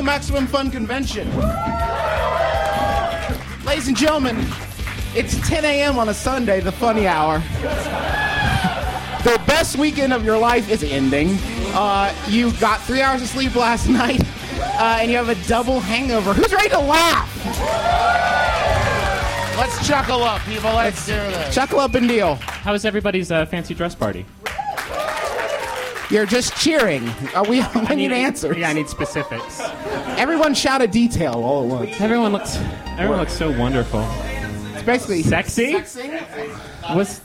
Hello, Maximum Fun Convention. Ladies and gentlemen, it's 10 a.m. on a Sunday, the funny hour. The best weekend of your life is ending. Uh, you got three hours of sleep last night, uh, and you have a double hangover. Who's ready to laugh? Let's chuckle up, people. Let's do this. Chuckle up and deal. How was everybody's uh, fancy dress party? You're just cheering. Uh, we, we need, need- answers. Yeah, I need specifics. Everyone shout a detail all at once. Everyone looks. Everyone looks so wonderful. It's basically Sexy. Was.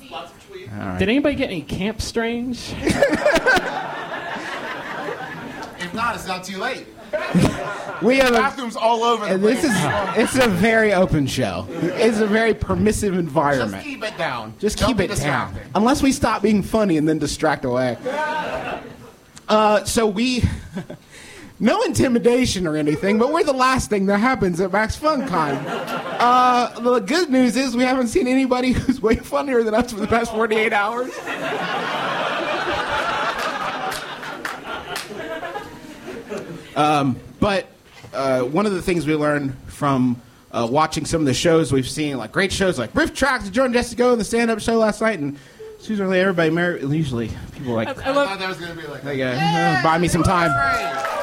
Did anybody get any camp strange? If not, it's not too late. we have a Bathrooms all over the And this place. is it's a very open show. It's a very permissive environment. Just keep it down. Just Don't keep be it down. Unless we stop being funny and then distract away. Uh, so we, no intimidation or anything, but we're the last thing that happens at Max FunCon. Uh, the good news is we haven't seen anybody who's way funnier than us for the past 48 hours. Um, but uh, one of the things we learned from uh, watching some of the shows we've seen, like great shows like RiffTrax, Jordan Jessica, the stand-up show last night, and it's usually everybody, mar- usually people like, I I love. thought that was going to be like, like uh, uh, buy me some time.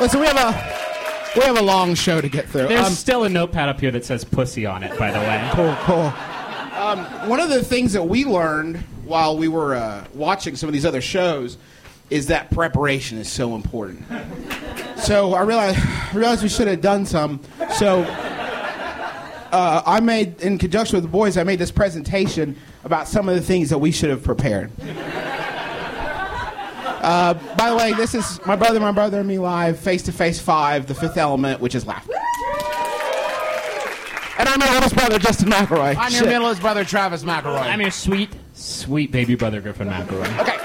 Listen, we have a we have a long show to get through. There's Um, still a notepad up here that says "pussy" on it. By the way. cool, cool. Um, one of the things that we learned while we were uh, watching some of these other shows is that preparation is so important. So I realized, I realized we should have done some. So uh, I made, in conjunction with the boys, I made this presentation about some of the things that we should have prepared. Uh, by the way, this is my brother, my brother, and me live, face to face five, the fifth element, which is laughter. And I'm your oldest brother, Justin McElroy. I'm your Shit. middle brother, Travis McElroy. I'm your sweet, sweet baby brother, Griffin McElroy. Okay.